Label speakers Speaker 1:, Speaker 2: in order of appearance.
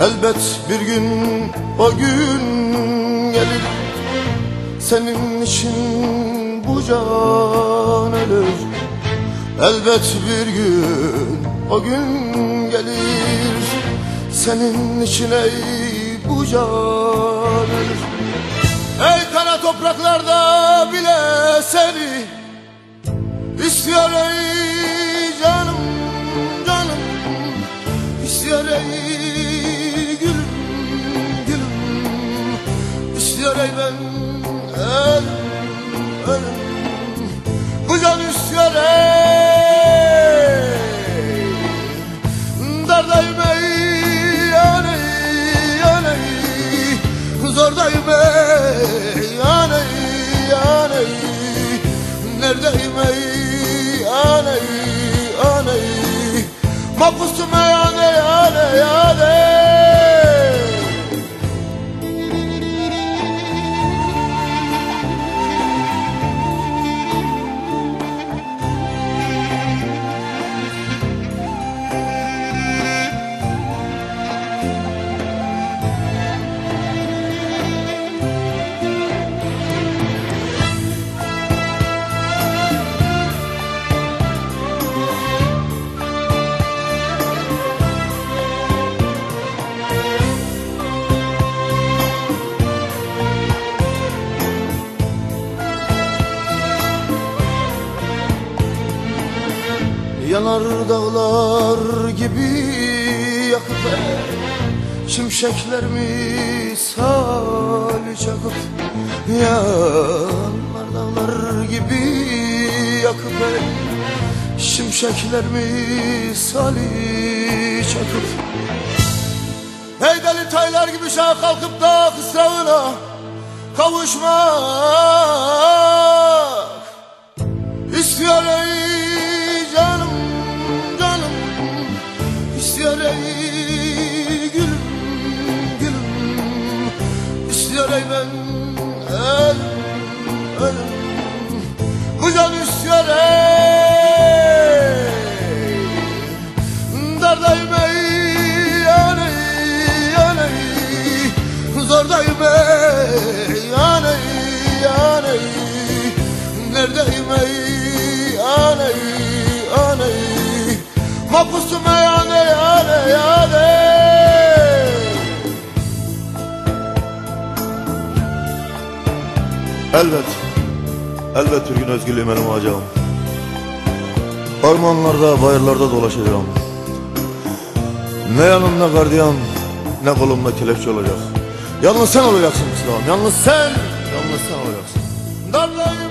Speaker 1: Elbet bir gün o gün gelir. Senin için bu can ölür. Elbet bir gün o gün gelir. Senin için ey bu can ölür. Ey kara topraklarda bile seni İstiyor ey ben ölüm Bu can ey Dardayım ey yaney yaney Zordayım ey yaney yaney Neredeyim ey aney aney Mahpusum ey aney aney Yanar dağlar gibi yakıp Şimşekler misali çakıp Yanar dağlar gibi yakıp Şimşekler misali çakıp Hey deli taylar gibi şaha kalkıp da kısrağına kavuşmak İstiyor ey ey gülüm gülüm. İstiyor ey ben ölüm ölüm. Bu can istiyor ey. Dardayım ey yaney yaney Zordayım ey yaney yaney Neredeyim ey aney aney Mahpusum ey
Speaker 2: Elbet, elbet bir gün özgürlüğüme olacağım. Ormanlarda, bayırlarda dolaşacağım. Ne yanımda gardiyan, ne kolumda kelepçe olacak. Yalnız sen olacaksın kızım, yalnız sen, yalnız sen olacaksın.
Speaker 1: Darlayım